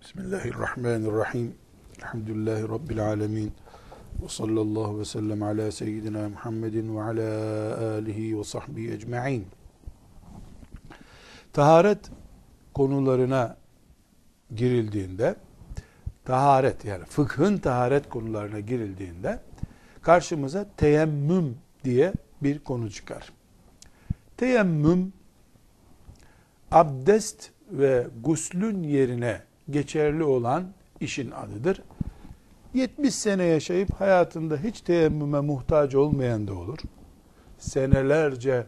Bismillahirrahmanirrahim. Elhamdülillahi Rabbil alemin. Ve sallallahu ve sellem ala seyyidina Muhammedin ve ala alihi ve sahbihi ecma'in. Taharet konularına girildiğinde, taharet yani fıkhın taharet konularına girildiğinde karşımıza teyemmüm diye bir konu çıkar. Teyemmüm abdest ve guslün yerine geçerli olan işin adıdır. 70 sene yaşayıp hayatında hiç teyemmüme muhtaç olmayan da olur. Senelerce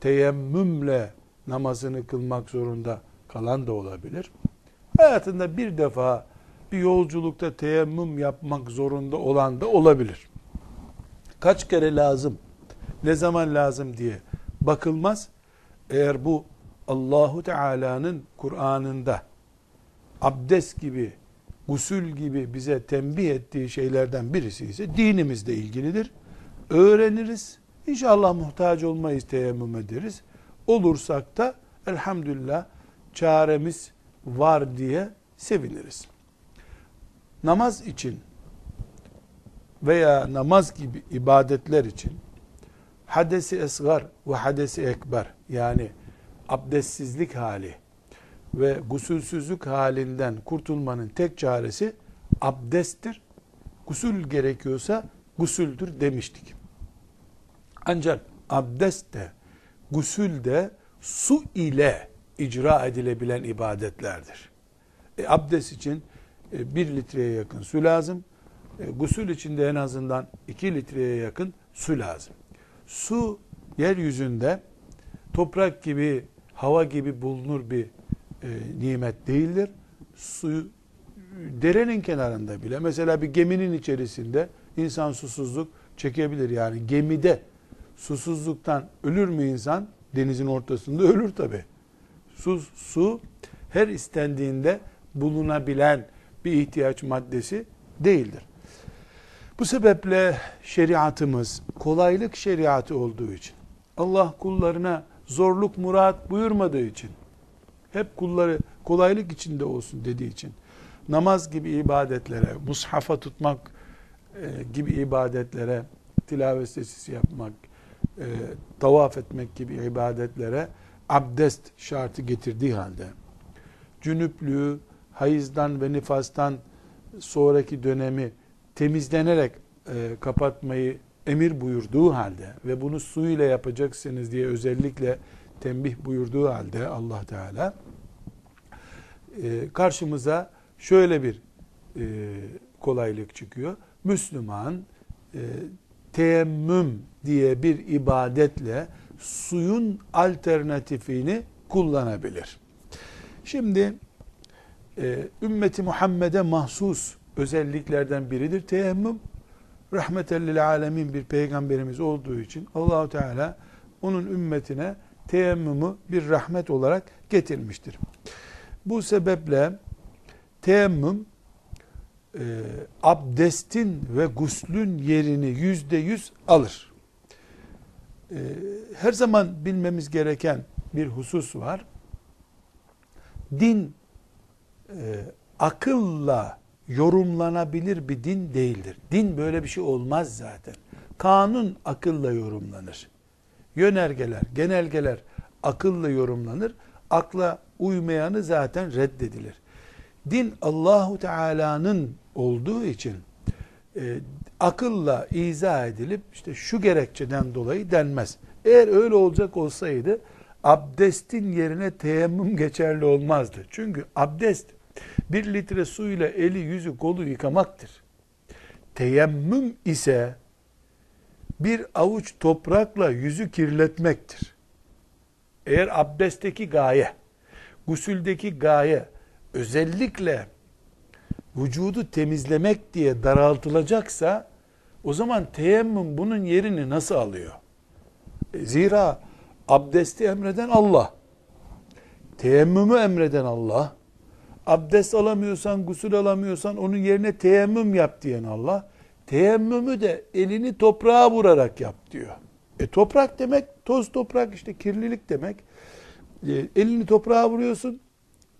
teyemmümle namazını kılmak zorunda kalan da olabilir. Hayatında bir defa bir yolculukta teyemmüm yapmak zorunda olan da olabilir. Kaç kere lazım, ne zaman lazım diye bakılmaz. Eğer bu Allahu Teala'nın Kur'an'ında abdest gibi, gusül gibi bize tembih ettiği şeylerden birisi ise dinimizle ilgilidir. Öğreniriz. İnşallah muhtaç olmayız teyemmüm ederiz. Olursak da elhamdülillah çaremiz var diye seviniriz. Namaz için veya namaz gibi ibadetler için hadesi esgar ve hadesi ekber yani abdestsizlik hali ve gusülsüzlük halinden kurtulmanın tek çaresi abdesttir. Gusül gerekiyorsa gusüldür demiştik. Ancak abdest de gusül de su ile icra edilebilen ibadetlerdir. E, abdest için e, bir litreye yakın su lazım. E, gusül için de en azından iki litreye yakın su lazım. Su yeryüzünde toprak gibi, hava gibi bulunur bir e, nimet değildir. Su derenin kenarında bile mesela bir geminin içerisinde insan susuzluk çekebilir. Yani gemide susuzluktan ölür mü insan? Denizin ortasında ölür tabi. Su, su her istendiğinde bulunabilen bir ihtiyaç maddesi değildir. Bu sebeple şeriatımız kolaylık şeriatı olduğu için Allah kullarına zorluk murat buyurmadığı için hep kulları kolaylık içinde olsun dediği için. Namaz gibi ibadetlere, mushafa tutmak e, gibi ibadetlere, tilavet sesisi yapmak, e, tavaf etmek gibi ibadetlere abdest şartı getirdiği halde cünüplüğü hayızdan ve nifastan sonraki dönemi temizlenerek e, kapatmayı emir buyurduğu halde ve bunu su ile yapacaksınız diye özellikle tembih buyurduğu halde Allah Teala e, karşımıza şöyle bir e, kolaylık çıkıyor. Müslüman e, teyemmüm diye bir ibadetle suyun alternatifini kullanabilir. Şimdi e, ümmeti Muhammed'e mahsus özelliklerden biridir teyemmüm. Rahmetellil alemin bir peygamberimiz olduğu için Allahu Teala onun ümmetine teyemmümü bir rahmet olarak getirmiştir. Bu sebeple teyemmüm e, abdestin ve guslün yerini yüzde yüz alır. E, her zaman bilmemiz gereken bir husus var. Din e, akılla yorumlanabilir bir din değildir. Din böyle bir şey olmaz zaten. Kanun akılla yorumlanır. Yönergeler, genelgeler akılla yorumlanır. Akla uymayanı zaten reddedilir. Din Allahu Teala'nın olduğu için e, akılla izah edilip işte şu gerekçeden dolayı denmez. Eğer öyle olacak olsaydı abdestin yerine teyemmüm geçerli olmazdı. Çünkü abdest bir litre suyla eli yüzü kolu yıkamaktır. Teyemmüm ise bir avuç toprakla yüzü kirletmektir. Eğer abdestteki gaye, gusüldeki gaye özellikle vücudu temizlemek diye daraltılacaksa o zaman teyemmüm bunun yerini nasıl alıyor? E, zira abdesti emreden Allah. Teyemmümü emreden Allah. Abdest alamıyorsan, gusül alamıyorsan onun yerine teyemmüm yap diyen Allah. Teyemmümü de elini toprağa vurarak yap diyor. E toprak demek toz toprak işte kirlilik demek. E, elini toprağa vuruyorsun.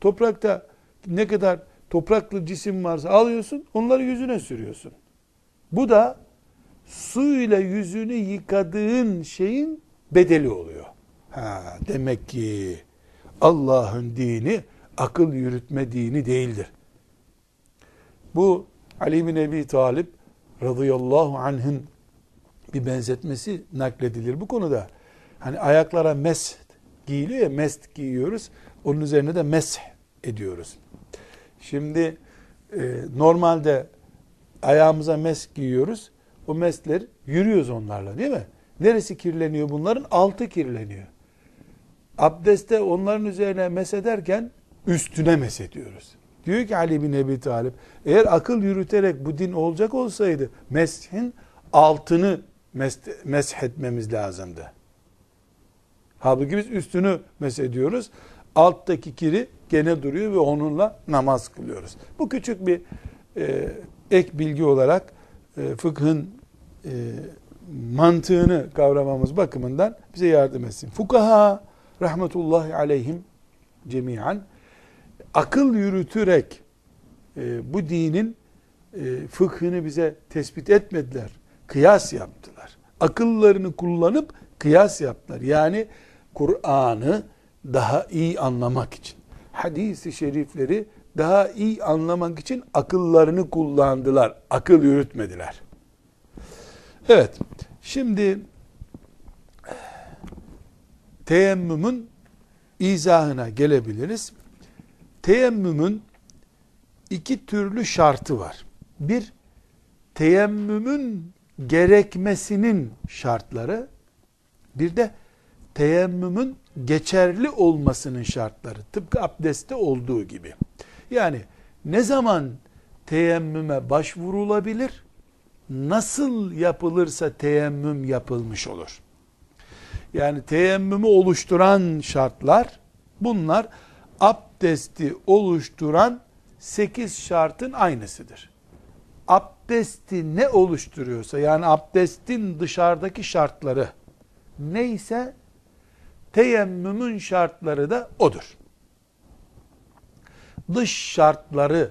Toprakta ne kadar topraklı cisim varsa alıyorsun, onları yüzüne sürüyorsun. Bu da su ile yüzünü yıkadığın şeyin bedeli oluyor. Ha, demek ki Allah'ın dini akıl yürütme dini değildir. Bu Ali bin Ebi Talip radıyallahu anh'ın bir benzetmesi nakledilir bu konuda. Hani ayaklara mes giyiliyor ya mest giyiyoruz. Onun üzerine de mesh ediyoruz. Şimdi e, normalde ayağımıza mes giyiyoruz. O mesler yürüyoruz onlarla değil mi? Neresi kirleniyor bunların? Altı kirleniyor. Abdeste onların üzerine mesederken üstüne mesediyoruz. Diyor ki Ali bin Ebi Talip, eğer akıl yürüterek bu din olacak olsaydı meshin altını mesh etmemiz lazımdı. Halbuki biz üstünü mesediyoruz. Alttaki kiri gene duruyor ve onunla namaz kılıyoruz. Bu küçük bir e, ek bilgi olarak e, fıkhın e, mantığını kavramamız bakımından bize yardım etsin. Fukaha rahmetullahi aleyhim cemiyen akıl yürütürek e, bu dinin e, fıkhını bize tespit etmediler. Kıyas yaptılar. Akıllarını kullanıp kıyas yaptılar. Yani Kur'an'ı daha iyi anlamak için, hadisi şerifleri daha iyi anlamak için akıllarını kullandılar. Akıl yürütmediler. Evet. Şimdi teyemmümün izahına gelebiliriz. Teyemmümün iki türlü şartı var. Bir, teyemmümün gerekmesinin şartları, bir de teyemmümün geçerli olmasının şartları. Tıpkı abdestte olduğu gibi. Yani ne zaman teyemmüme başvurulabilir? Nasıl yapılırsa teyemmüm yapılmış olur. Yani teyemmümü oluşturan şartlar bunlar abdesti oluşturan 8 şartın aynısıdır. Abdesti ne oluşturuyorsa yani abdestin dışarıdaki şartları neyse teyemmümün şartları da odur. Dış şartları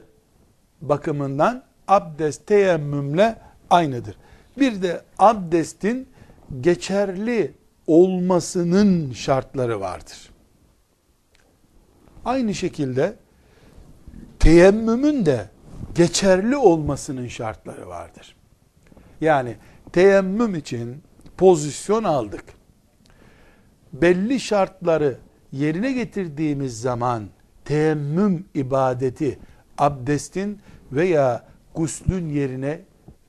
bakımından abdest teyemmümle aynıdır. Bir de abdestin geçerli olmasının şartları vardır. Aynı şekilde teyemmümün de geçerli olmasının şartları vardır. Yani teyemmüm için pozisyon aldık. Belli şartları yerine getirdiğimiz zaman teyemmüm ibadeti abdestin veya guslün yerine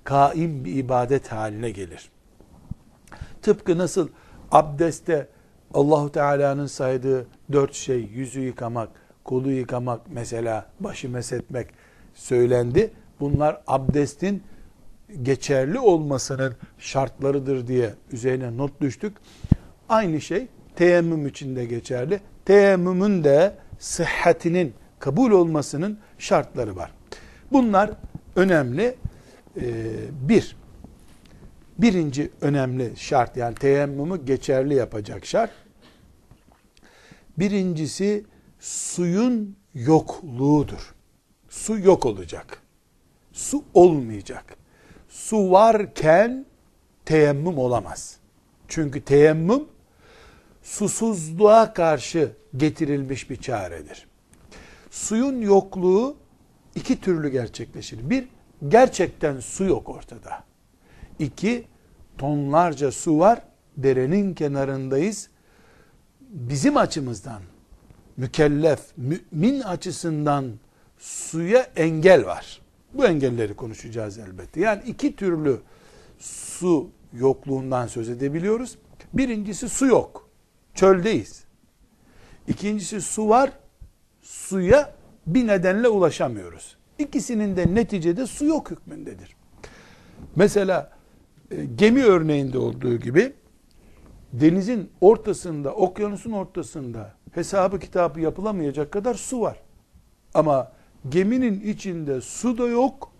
kaim bir ibadet haline gelir. Tıpkı nasıl abdeste Allahu Teala'nın saydığı dört şey yüzü yıkamak, kolu yıkamak mesela başı mesetmek söylendi. Bunlar abdestin geçerli olmasının şartlarıdır diye üzerine not düştük. Aynı şey teyemmüm için de geçerli. Teyemmümün de sıhhatinin kabul olmasının şartları var. Bunlar önemli. Ee, bir, birinci önemli şart yani teyemmümü geçerli yapacak şart. Birincisi suyun yokluğudur. Su yok olacak. Su olmayacak. Su varken teyemmüm olamaz. Çünkü teyemmüm susuzluğa karşı getirilmiş bir çaredir. Suyun yokluğu iki türlü gerçekleşir. Bir, gerçekten su yok ortada. İki, tonlarca su var, derenin kenarındayız. Bizim açımızdan, mükellef, mümin açısından suya engel var. Bu engelleri konuşacağız elbette. Yani iki türlü su yokluğundan söz edebiliyoruz. Birincisi su yok. Çöldeyiz. İkincisi su var. Suya bir nedenle ulaşamıyoruz. İkisinin de neticede su yok hükmündedir. Mesela e, gemi örneğinde olduğu gibi denizin ortasında, okyanusun ortasında hesabı kitabı yapılamayacak kadar su var. Ama geminin içinde su da yok.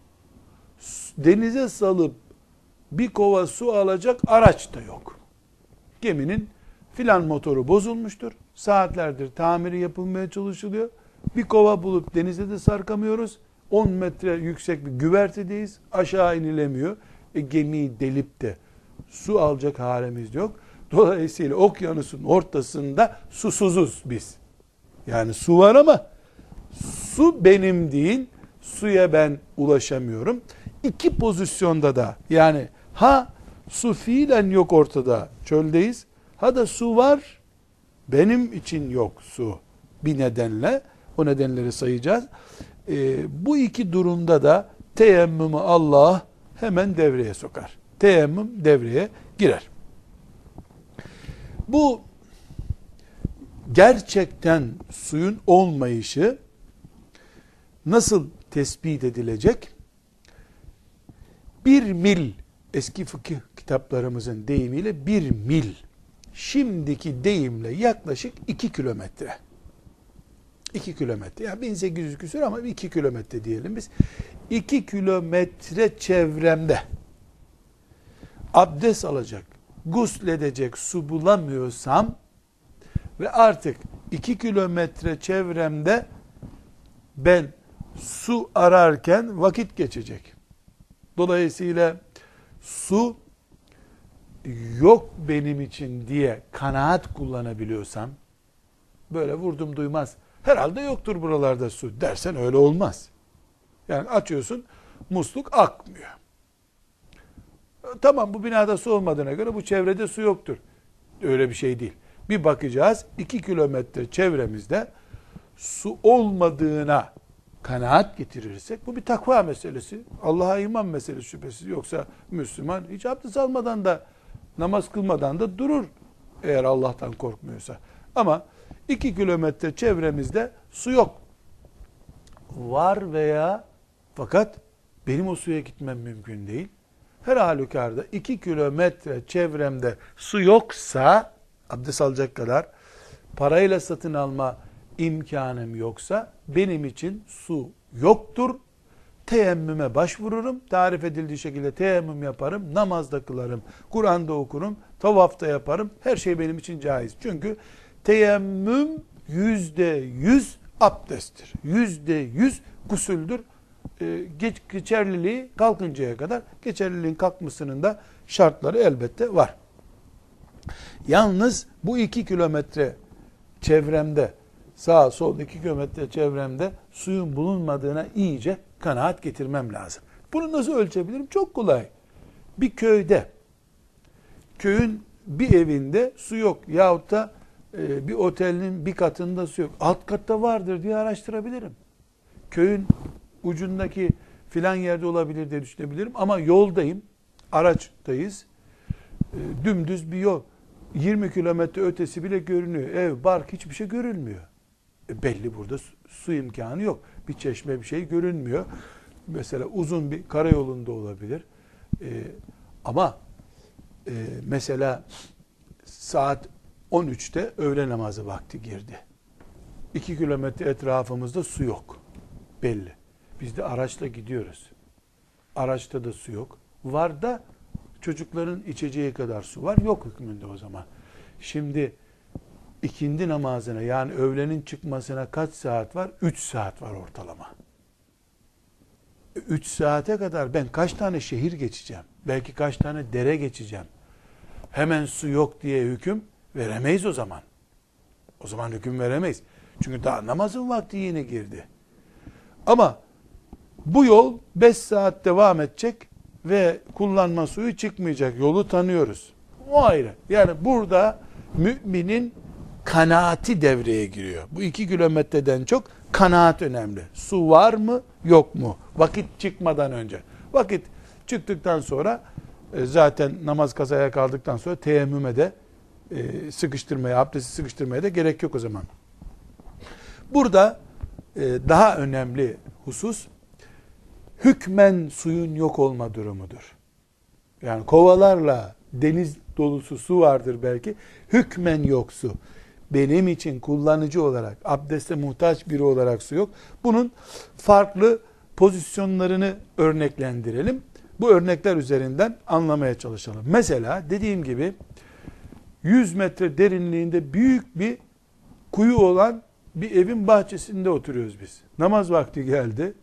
Denize salıp bir kova su alacak araç da yok. Geminin filan motoru bozulmuştur. Saatlerdir tamiri yapılmaya çalışılıyor. Bir kova bulup denize de sarkamıyoruz. 10 metre yüksek bir güvertedeyiz. Aşağı inilemiyor. E, gemiyi delip de su alacak halimiz yok. Dolayısıyla okyanusun ortasında susuzuz biz. Yani su var ama su benim değil. Suya ben ulaşamıyorum. İki pozisyonda da yani ha su fiilen yok ortada çöldeyiz. Ha da su var benim için yok su bir nedenle o nedenleri sayacağız. Ee, bu iki durumda da teyemmümü Allah hemen devreye sokar. Teyemmüm devreye girer. Bu gerçekten suyun olmayışı nasıl tespit edilecek? Bir mil eski fıkıh kitaplarımızın deyimiyle bir mil şimdiki deyimle yaklaşık 2 kilometre. 2 kilometre. Yani 1800 küsur ama 2 kilometre diyelim biz. 2 kilometre çevremde abdest alacak, gusledecek su bulamıyorsam ve artık 2 kilometre çevremde ben su ararken vakit geçecek. Dolayısıyla su yok benim için diye kanaat kullanabiliyorsam böyle vurdum duymaz herhalde yoktur buralarda su dersen öyle olmaz. Yani açıyorsun musluk akmıyor. Tamam bu binada su olmadığına göre bu çevrede su yoktur. Öyle bir şey değil. Bir bakacağız iki kilometre çevremizde su olmadığına kanaat getirirsek bu bir takva meselesi. Allah'a iman meselesi şüphesiz. Yoksa Müslüman hiç abdest almadan da namaz kılmadan da durur eğer Allah'tan korkmuyorsa. Ama iki kilometre çevremizde su yok. Var veya fakat benim o suya gitmem mümkün değil. Her halükarda iki kilometre çevremde su yoksa abdest alacak kadar parayla satın alma imkanım yoksa benim için su yoktur. Teyemmüme başvururum. Tarif edildiği şekilde teyemmüm yaparım. Namazda kılarım. Kur'an'da okurum. Tavafta yaparım. Her şey benim için caiz. Çünkü teyemmüm yüzde yüz abdesttir. Yüzde yüz gusüldür. Ee, geç, geçerliliği kalkıncaya kadar geçerliliğin kalkmasının da şartları elbette var. Yalnız bu iki kilometre çevremde sağ sol iki kilometre çevremde suyun bulunmadığına iyice kanaat getirmem lazım. Bunu nasıl ölçebilirim? Çok kolay. Bir köyde, köyün bir evinde su yok yahut da e, bir otelin bir katında su yok. Alt katta vardır diye araştırabilirim. Köyün ucundaki filan yerde olabilir diye düşünebilirim. Ama yoldayım, araçtayız. E, dümdüz bir yol. 20 kilometre ötesi bile görünüyor. Ev, bark hiçbir şey görülmüyor. E belli burada su, su imkanı yok. Bir çeşme bir şey görünmüyor. Mesela uzun bir karayolunda olabilir. E, ama e, mesela saat 13'te öğle namazı vakti girdi. 2 kilometre etrafımızda su yok. Belli. Biz de araçla gidiyoruz. Araçta da su yok. Var da çocukların içeceği kadar su var. Yok hükmünde o zaman. Şimdi ikindi namazına yani öğlenin çıkmasına kaç saat var? 3 saat var ortalama. 3 saate kadar ben kaç tane şehir geçeceğim? Belki kaç tane dere geçeceğim? Hemen su yok diye hüküm veremeyiz o zaman. O zaman hüküm veremeyiz. Çünkü daha namazın vakti yeni girdi. Ama bu yol 5 saat devam edecek ve kullanma suyu çıkmayacak. Yolu tanıyoruz. O ayrı. Yani burada müminin kanaati devreye giriyor. Bu iki kilometreden çok kanaat önemli. Su var mı yok mu? Vakit çıkmadan önce. Vakit çıktıktan sonra e, zaten namaz kazaya kaldıktan sonra teyemmüme de e, sıkıştırmaya, abdesti sıkıştırmaya da gerek yok o zaman. Burada e, daha önemli husus hükmen suyun yok olma durumudur. Yani kovalarla deniz dolusu su vardır belki. Hükmen yok su. Benim için kullanıcı olarak, abdeste muhtaç biri olarak su yok. Bunun farklı pozisyonlarını örneklendirelim. Bu örnekler üzerinden anlamaya çalışalım. Mesela dediğim gibi 100 metre derinliğinde büyük bir kuyu olan bir evin bahçesinde oturuyoruz biz. Namaz vakti geldi.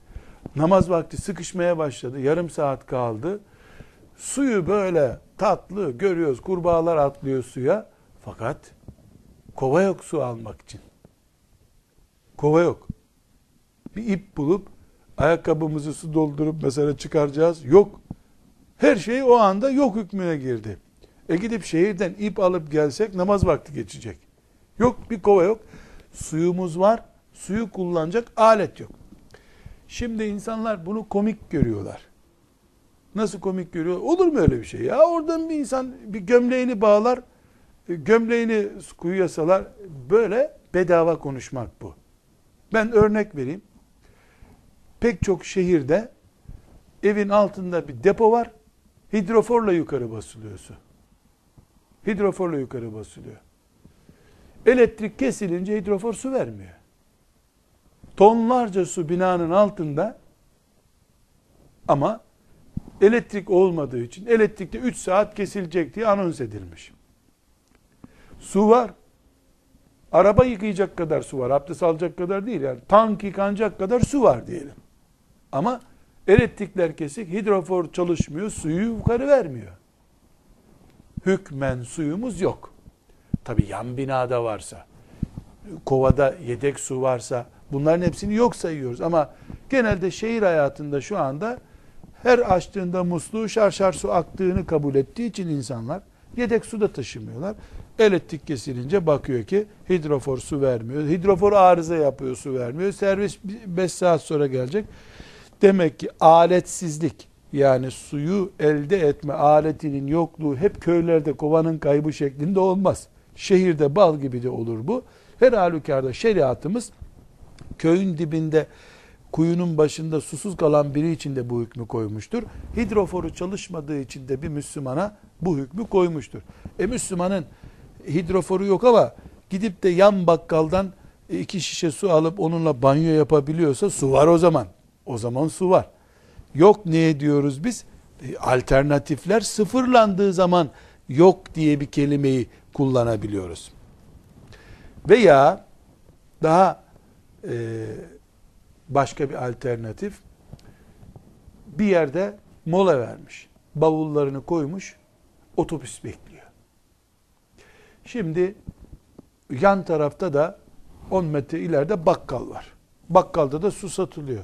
Namaz vakti sıkışmaya başladı. Yarım saat kaldı. Suyu böyle tatlı görüyoruz. Kurbağalar atlıyor suya. Fakat kova yok su almak için. Kova yok. Bir ip bulup ayakkabımızı su doldurup mesela çıkaracağız. Yok. Her şey o anda yok hükmüne girdi. E gidip şehirden ip alıp gelsek namaz vakti geçecek. Yok bir kova yok. Suyumuz var. Suyu kullanacak alet yok. Şimdi insanlar bunu komik görüyorlar. Nasıl komik görüyor? Olur mu öyle bir şey? Ya oradan bir insan bir gömleğini bağlar, e, gömleğini kuyuya salar. Böyle bedava konuşmak bu. Ben örnek vereyim. Pek çok şehirde evin altında bir depo var. Hidroforla yukarı basılıyor su. Hidroforla yukarı basılıyor. Elektrik kesilince hidrofor su vermiyor. Tonlarca su binanın altında ama elektrik olmadığı için elektrikte 3 saat kesilecek diye anons edilmiş. Su var. Araba yıkayacak kadar su var. Abdest alacak kadar değil yani. Tank yıkanacak kadar su var diyelim. Ama elektrikler kesik, hidrofor çalışmıyor, suyu yukarı vermiyor. Hükmen suyumuz yok. Tabi yan binada varsa, kovada yedek su varsa bunların hepsini yok sayıyoruz. Ama genelde şehir hayatında şu anda her açtığında musluğu şarşar su aktığını kabul ettiği için insanlar yedek su da taşımıyorlar. Elektrik kesilince bakıyor ki hidrofor su vermiyor. Hidrofor arıza yapıyor su vermiyor. Servis 5 saat sonra gelecek. Demek ki aletsizlik yani suyu elde etme aletinin yokluğu hep köylerde kovanın kaybı şeklinde olmaz. Şehirde bal gibi de olur bu. Her halükarda şeriatımız köyün dibinde kuyunun başında susuz kalan biri için de bu hükmü koymuştur. Hidroforu çalışmadığı için de bir Müslümana bu hükmü koymuştur. E Müslümanın hidroforu yok ama gidip de yan bakkaldan iki şişe su alıp onunla banyo yapabiliyorsa su var o zaman. O zaman su var. Yok ne diyoruz biz? E, alternatifler sıfırlandığı zaman yok diye bir kelimeyi kullanabiliyoruz. Veya daha e, başka bir alternatif bir yerde mola vermiş. Bavullarını koymuş, otobüs bekliyor. Şimdi yan tarafta da 10 metre ileride bakkal var. Bakkalda da su satılıyor.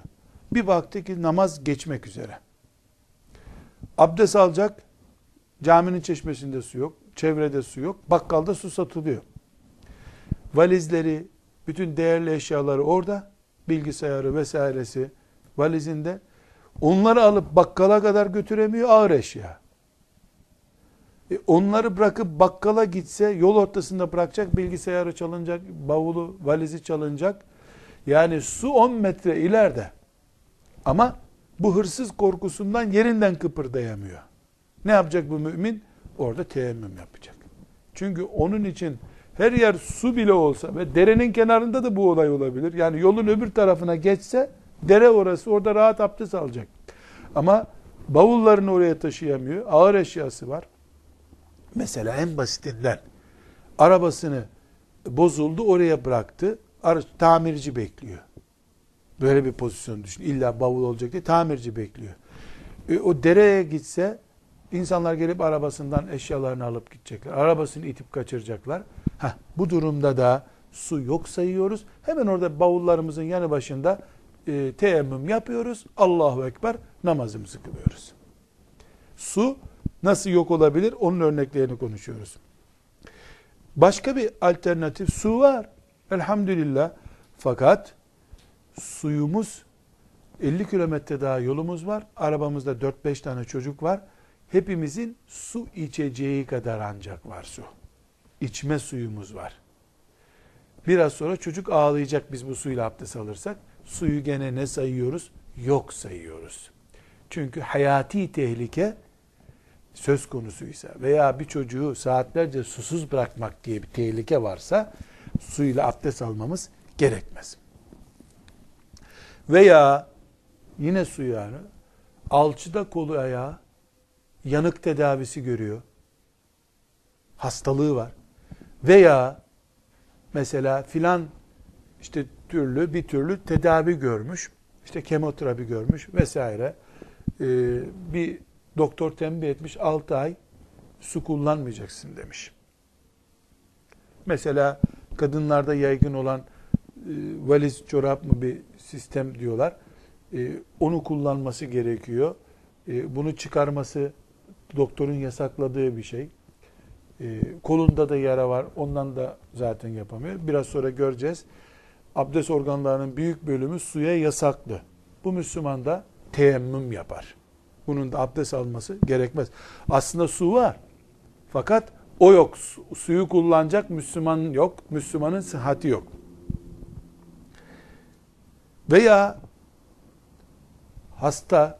Bir baktı ki namaz geçmek üzere. Abdest alacak, caminin çeşmesinde su yok, çevrede su yok, bakkalda su satılıyor. Valizleri, bütün değerli eşyaları orada, bilgisayarı vesairesi valizinde. Onları alıp bakkala kadar götüremiyor ağır eşya. E onları bırakıp bakkala gitse yol ortasında bırakacak bilgisayarı çalınacak, bavulu, valizi çalınacak. Yani su 10 metre ileride. Ama bu hırsız korkusundan yerinden kıpırdayamıyor. Ne yapacak bu mümin? Orada teyemmüm yapacak. Çünkü onun için her yer su bile olsa ve derenin kenarında da bu olay olabilir. Yani yolun öbür tarafına geçse dere orası orada rahat abdest alacak. Ama bavullarını oraya taşıyamıyor. Ağır eşyası var. Mesela en basitinden arabasını bozuldu oraya bıraktı. Tamirci bekliyor. Böyle bir pozisyon düşün. İlla bavul olacak diye tamirci bekliyor. E, o dereye gitse insanlar gelip arabasından eşyalarını alıp gidecekler. Arabasını itip kaçıracaklar. Heh, bu durumda da su yok sayıyoruz. Hemen orada bavullarımızın yanı başında e, teyemmüm yapıyoruz. Allahu Ekber namazımızı kılıyoruz. Su nasıl yok olabilir? Onun örneklerini konuşuyoruz. Başka bir alternatif su var. Elhamdülillah. Fakat suyumuz 50 kilometre daha yolumuz var. Arabamızda 4-5 tane çocuk var. Hepimizin su içeceği kadar ancak var su. İçme suyumuz var. Biraz sonra çocuk ağlayacak biz bu suyla abdest alırsak. Suyu gene ne sayıyoruz? Yok sayıyoruz. Çünkü hayati tehlike söz konusuysa veya bir çocuğu saatlerce susuz bırakmak diye bir tehlike varsa suyla abdest almamız gerekmez. Veya yine su yani alçıda kolu ayağı yanık tedavisi görüyor. Hastalığı var. Veya mesela filan işte türlü bir türlü tedavi görmüş. işte kemoterapi görmüş vesaire. Ee, bir doktor tembih etmiş 6 ay su kullanmayacaksın demiş. Mesela kadınlarda yaygın olan e, valiz çorap mı bir sistem diyorlar. E, onu kullanması gerekiyor. E, bunu çıkarması doktorun yasakladığı bir şey. E, kolunda da yara var. Ondan da zaten yapamıyor. Biraz sonra göreceğiz. Abdest organlarının büyük bölümü suya yasaklı. Bu Müslüman da teyemmüm yapar. Bunun da abdest alması gerekmez. Aslında su var. Fakat o yok. Suyu kullanacak Müslüman yok. Müslümanın sıhhati yok. Veya hasta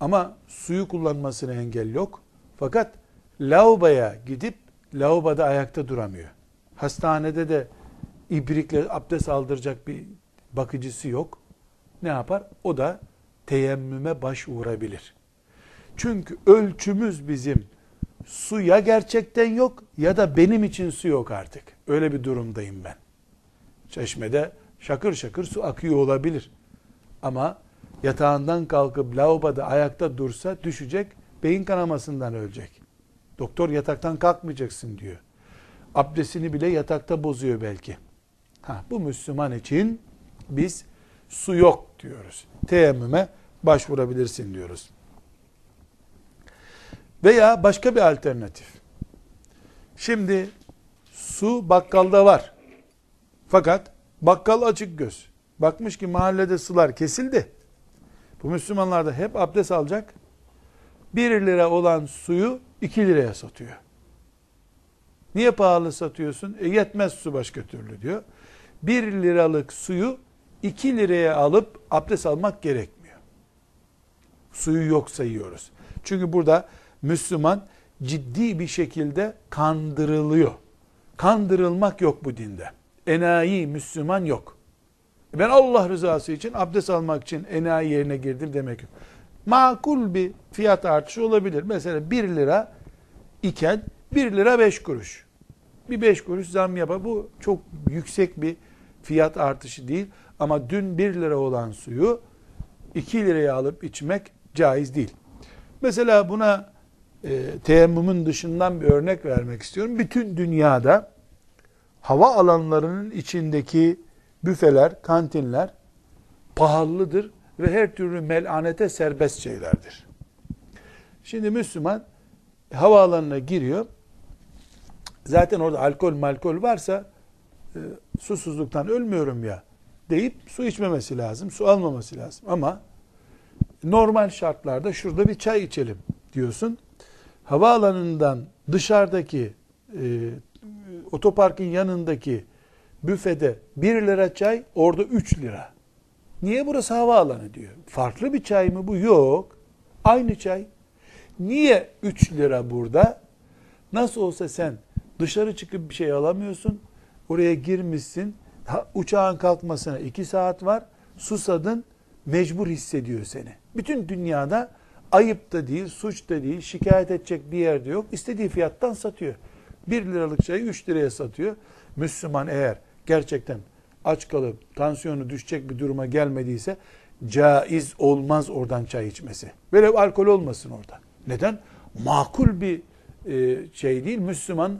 ama suyu kullanmasına engel yok. Fakat lavaboya gidip lavaboda ayakta duramıyor. Hastanede de ibrikle abdest aldıracak bir bakıcısı yok. Ne yapar? O da teyemmüme başvurabilir. Çünkü ölçümüz bizim su ya gerçekten yok ya da benim için su yok artık. Öyle bir durumdayım ben. Çeşmede şakır şakır su akıyor olabilir. Ama yatağından kalkıp lavaboda ayakta dursa düşecek, beyin kanamasından ölecek. Doktor yataktan kalkmayacaksın diyor. Abdestini bile yatakta bozuyor belki. Ha, bu Müslüman için biz su yok diyoruz. Teyemmüme başvurabilirsin diyoruz. Veya başka bir alternatif. Şimdi su bakkalda var. Fakat bakkal açık göz. Bakmış ki mahallede sular kesildi. Bu Müslümanlar da hep abdest alacak. 1 lira olan suyu 2 liraya satıyor. Niye pahalı satıyorsun? E yetmez su başka türlü diyor. 1 liralık suyu 2 liraya alıp abdest almak gerekmiyor. Suyu yok sayıyoruz. Çünkü burada Müslüman ciddi bir şekilde kandırılıyor. Kandırılmak yok bu dinde. Enayi Müslüman yok. Ben Allah rızası için abdest almak için enayi yerine girdim demek yok. Makul bir fiyat artışı olabilir. Mesela 1 lira iken 1 lira 5 kuruş. Bir 5 kuruş zam yapar. Bu çok yüksek bir fiyat artışı değil. Ama dün 1 lira olan suyu 2 liraya alıp içmek caiz değil. Mesela buna e, teyemmümün dışından bir örnek vermek istiyorum. Bütün dünyada hava alanlarının içindeki büfeler, kantinler pahalıdır ve her türlü melanete serbest şeylerdir. Şimdi Müslüman havaalanına giriyor. Zaten orada alkol malkol varsa e, susuzluktan ölmüyorum ya deyip su içmemesi lazım, su almaması lazım. Ama normal şartlarda şurada bir çay içelim diyorsun. Havaalanından dışarıdaki e, otoparkın yanındaki büfede 1 lira çay orada 3 lira. Niye burası havaalanı diyor. Farklı bir çay mı bu? Yok. Aynı çay. Niye 3 lira burada? Nasıl olsa sen dışarı çıkıp bir şey alamıyorsun. Oraya girmişsin. Uçağın kalkmasına 2 saat var. Susadın mecbur hissediyor seni. Bütün dünyada ayıp da değil, suç da değil, şikayet edecek bir yerde yok. İstediği fiyattan satıyor. 1 liralık çayı 3 liraya satıyor. Müslüman eğer gerçekten aç kalıp tansiyonu düşecek bir duruma gelmediyse caiz olmaz oradan çay içmesi. Böyle alkol olmasın orada. Neden? Makul bir e, şey değil. Müslüman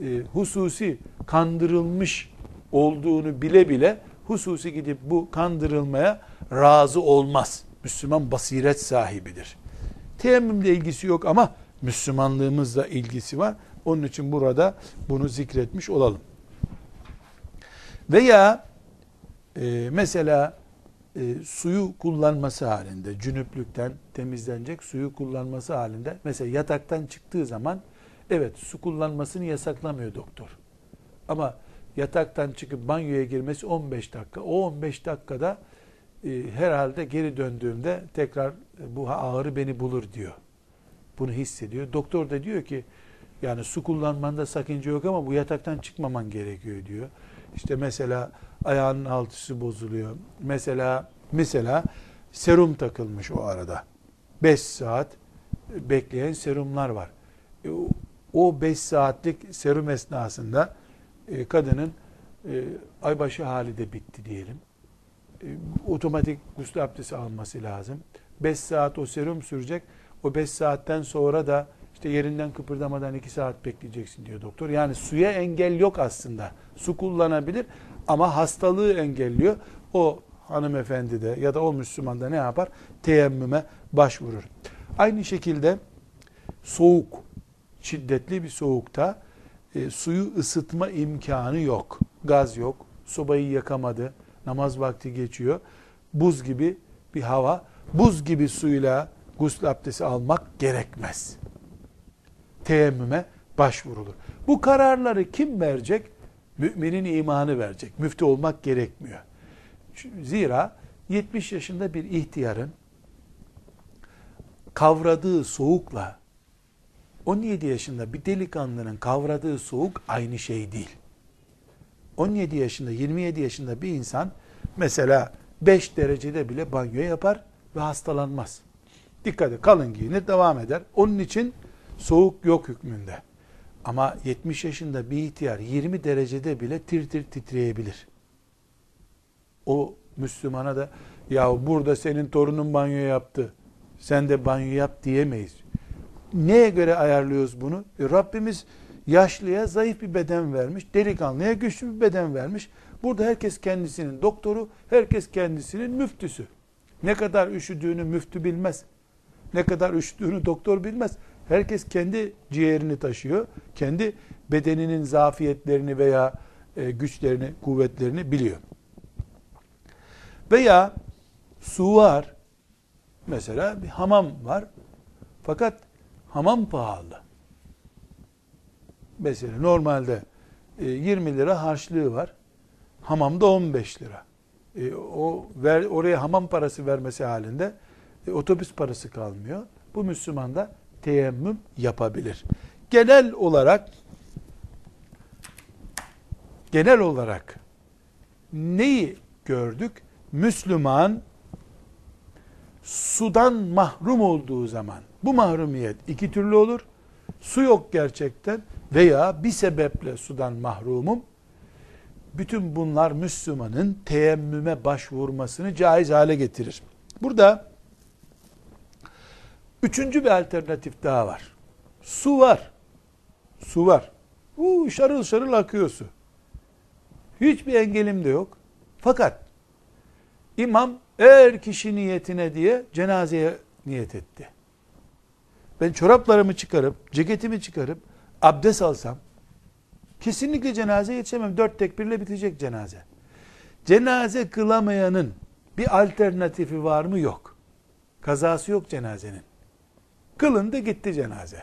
e, hususi kandırılmış olduğunu bile bile hususi gidip bu kandırılmaya razı olmaz. Müslüman basiret sahibidir. Teyemmümle ilgisi yok ama Müslümanlığımızla ilgisi var. Onun için burada bunu zikretmiş olalım. Veya e, mesela e, suyu kullanması halinde, cünüplükten temizlenecek suyu kullanması halinde, mesela yataktan çıktığı zaman, evet su kullanmasını yasaklamıyor doktor. Ama yataktan çıkıp banyoya girmesi 15 dakika. O 15 dakikada e, herhalde geri döndüğümde tekrar e, bu ağrı beni bulur diyor. Bunu hissediyor. Doktor da diyor ki yani su kullanmanda sakınca yok ama bu yataktan çıkmaman gerekiyor diyor. İşte mesela ayağının altısı bozuluyor. Mesela mesela serum takılmış o arada. 5 saat bekleyen serumlar var. E, o 5 saatlik serum esnasında e, kadının e, aybaşı hali de bitti diyelim. E, otomatik gusül abdesti alması lazım. 5 saat o serum sürecek. O 5 saatten sonra da işte yerinden kıpırdamadan 2 saat bekleyeceksin diyor doktor. Yani suya engel yok aslında. Su kullanabilir ama hastalığı engelliyor. O hanımefendi de ya da o Müslüman da ne yapar? Teyemmüme başvurur. Aynı şekilde soğuk, şiddetli bir soğukta e, suyu ısıtma imkanı yok. Gaz yok, sobayı yakamadı, namaz vakti geçiyor. Buz gibi bir hava, buz gibi suyla gusül abdesti almak gerekmez. Teyemmüme başvurulur. Bu kararları kim verecek? Müminin imanı verecek. Müftü olmak gerekmiyor. Zira 70 yaşında bir ihtiyarın kavradığı soğukla 17 yaşında bir delikanlının kavradığı soğuk aynı şey değil. 17 yaşında, 27 yaşında bir insan mesela 5 derecede bile banyo yapar ve hastalanmaz. Dikkat et, kalın giyinir, devam eder. Onun için soğuk yok hükmünde. Ama 70 yaşında bir ihtiyar 20 derecede bile tir tir titreyebilir. O Müslümana da ya burada senin torunun banyo yaptı. Sen de banyo yap diyemeyiz. Neye göre ayarlıyoruz bunu? E, Rabbimiz yaşlıya zayıf bir beden vermiş, delikanlıya güçlü bir beden vermiş. Burada herkes kendisinin doktoru, herkes kendisinin müftüsü. Ne kadar üşüdüğünü müftü bilmez. Ne kadar üşüdüğünü doktor bilmez. Herkes kendi ciğerini taşıyor. Kendi bedeninin zafiyetlerini veya e, güçlerini, kuvvetlerini biliyor. Veya su var. Mesela bir hamam var. Fakat hamam pahalı. Mesela normalde 20 e, lira harçlığı var. Hamamda 15 lira. E, o ver, oraya hamam parası vermesi halinde e, otobüs parası kalmıyor. Bu Müslüman da teyemmüm yapabilir. Genel olarak genel olarak neyi gördük? Müslüman sudan mahrum olduğu zaman bu mahrumiyet iki türlü olur. Su yok gerçekten veya bir sebeple sudan mahrumum. Bütün bunlar Müslümanın teyemmüme başvurmasını caiz hale getirir. Burada üçüncü bir alternatif daha var. Su var. Su var. Uu, şarıl şarıl akıyor su. Hiçbir engelim de yok. Fakat imam eğer kişi niyetine diye cenazeye niyet etti. Ben çoraplarımı çıkarıp, ceketimi çıkarıp abdest alsam kesinlikle cenaze yetişemem. Dört tekbirle bitecek cenaze. Cenaze kılamayanın bir alternatifi var mı? Yok. Kazası yok cenazenin. Kılındı gitti cenaze.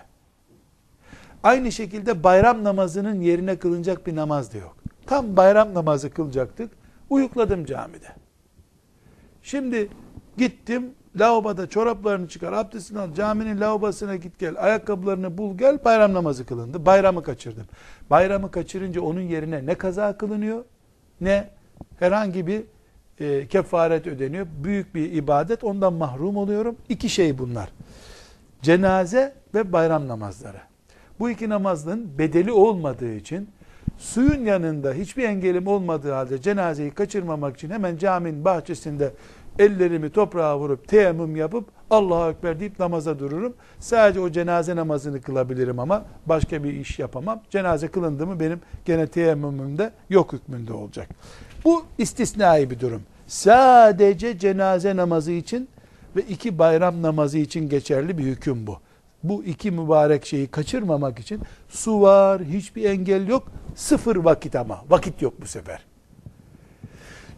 Aynı şekilde bayram namazının yerine kılınacak bir namaz da yok. Tam bayram namazı kılacaktık. Uyukladım camide. Şimdi gittim lavaboda çoraplarını çıkar, abdestini al, caminin lavabosuna git gel, ayakkabılarını bul gel, bayram namazı kılındı. Bayramı kaçırdım. Bayramı kaçırınca onun yerine ne kaza kılınıyor, ne herhangi bir e, kefaret ödeniyor. Büyük bir ibadet, ondan mahrum oluyorum. İki şey bunlar. Cenaze ve bayram namazları. Bu iki namazın bedeli olmadığı için suyun yanında hiçbir engelim olmadığı halde cenazeyi kaçırmamak için hemen caminin bahçesinde ellerimi toprağa vurup teyemmüm yapıp Allahu Ekber deyip namaza dururum. Sadece o cenaze namazını kılabilirim ama başka bir iş yapamam. Cenaze kılındı mı benim gene teyemmümümde yok hükmünde olacak. Bu istisnai bir durum. Sadece cenaze namazı için ve iki bayram namazı için geçerli bir hüküm bu. Bu iki mübarek şeyi kaçırmamak için su var, hiçbir engel yok, sıfır vakit ama. Vakit yok bu sefer.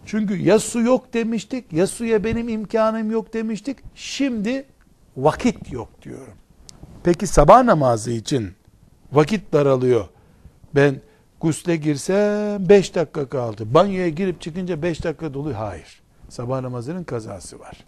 Çünkü ya su yok demiştik, ya suya benim imkanım yok demiştik. Şimdi vakit yok diyorum. Peki sabah namazı için vakit daralıyor. Ben gusle girsem 5 dakika kaldı. Banyoya girip çıkınca 5 dakika doluyor. Hayır. Sabah namazının kazası var.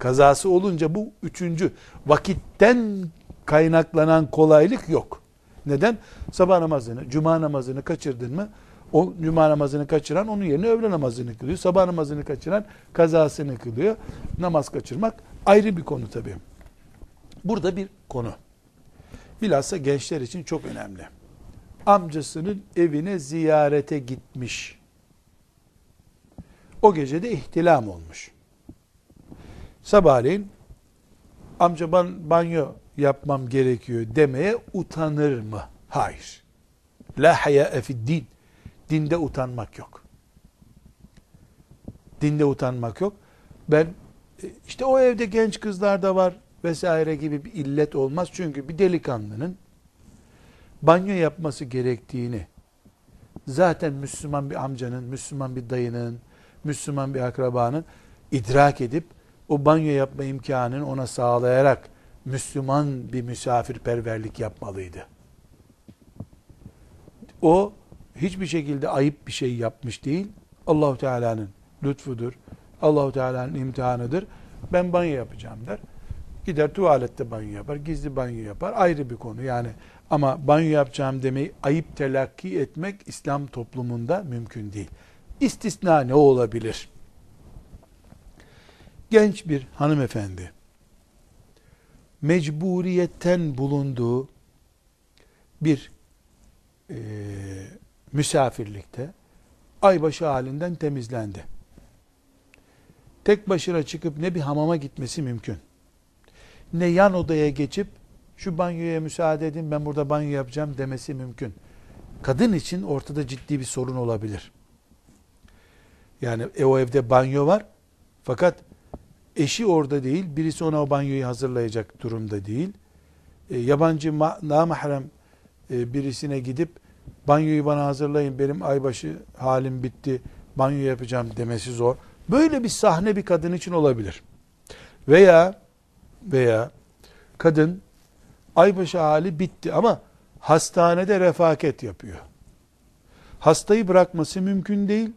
Kazası olunca bu üçüncü vakitten kaynaklanan kolaylık yok. Neden? Sabah namazını, cuma namazını kaçırdın mı o cuma namazını kaçıran onun yerine öğle namazını kılıyor. Sabah namazını kaçıran kazasını kılıyor. Namaz kaçırmak ayrı bir konu tabii. Burada bir konu. Bilhassa gençler için çok önemli. amcasının evine ziyarete gitmiş. O gece de ihtilam olmuş. Sabahleyin amca ben banyo yapmam gerekiyor demeye utanır mı? Hayır. La haya fid din. Dinde utanmak yok. Dinde utanmak yok. Ben e, işte o evde genç kızlar da var vesaire gibi bir illet olmaz. Çünkü bir delikanlının banyo yapması gerektiğini zaten Müslüman bir amcanın, Müslüman bir dayının, Müslüman bir akrabanın idrak edip o banyo yapma imkanını ona sağlayarak Müslüman bir misafirperverlik yapmalıydı. O hiçbir şekilde ayıp bir şey yapmış değil. Allahu Teala'nın lütfudur. Allahu Teala'nın imtihanıdır. Ben banyo yapacağım der. Gider tuvalette banyo yapar, gizli banyo yapar. Ayrı bir konu yani. Ama banyo yapacağım demeyi ayıp telakki etmek İslam toplumunda mümkün değil. İstisna ne olabilir? Genç bir hanımefendi mecburiyetten bulunduğu bir e, misafirlikte aybaşı halinden temizlendi. Tek başına çıkıp ne bir hamama gitmesi mümkün. Ne yan odaya geçip şu banyoya müsaade edin ben burada banyo yapacağım demesi mümkün. Kadın için ortada ciddi bir sorun olabilir. Yani e, o evde banyo var fakat eşi orada değil, birisi ona o banyoyu hazırlayacak durumda değil. E, yabancı namahrem e, birisine gidip banyoyu bana hazırlayın benim aybaşı halim bitti banyo yapacağım demesi zor. Böyle bir sahne bir kadın için olabilir. Veya veya kadın aybaşı hali bitti ama hastanede refaket yapıyor. Hastayı bırakması mümkün değil.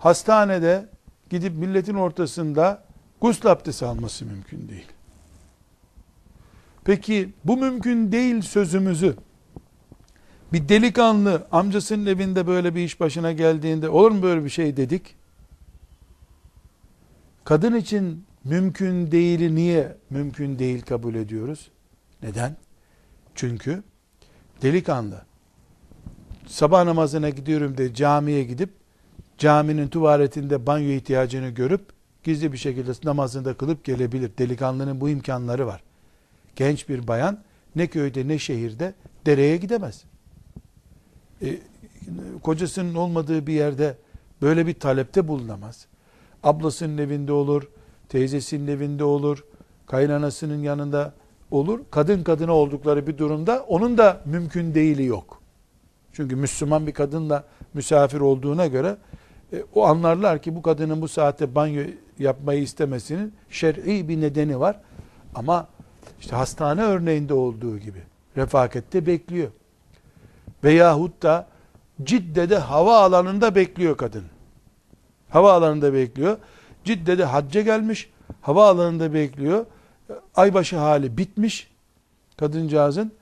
Hastanede gidip milletin ortasında gusül abdesti alması mümkün değil. Peki bu mümkün değil sözümüzü bir delikanlı amcasının evinde böyle bir iş başına geldiğinde olur mu böyle bir şey dedik? Kadın için mümkün değili niye mümkün değil kabul ediyoruz? Neden? Çünkü delikanlı sabah namazına gidiyorum de camiye gidip caminin tuvaletinde banyo ihtiyacını görüp gizli bir şekilde namazını da kılıp gelebilir. Delikanlının bu imkanları var. Genç bir bayan ne köyde ne şehirde dereye gidemez. E, kocasının olmadığı bir yerde böyle bir talepte bulunamaz. Ablasının evinde olur, teyzesinin evinde olur, kaynanasının yanında olur. Kadın kadına oldukları bir durumda onun da mümkün değili yok. Çünkü Müslüman bir kadınla misafir olduğuna göre e, o anlarlar ki bu kadının bu saatte banyo yapmayı istemesinin şer'i bir nedeni var. Ama işte hastane örneğinde olduğu gibi refakette bekliyor. Veyahut da Cidde'de hava alanında bekliyor kadın. Hava alanında bekliyor. Cidde'de hacca gelmiş, hava alanında bekliyor. Aybaşı hali bitmiş kadıncağızın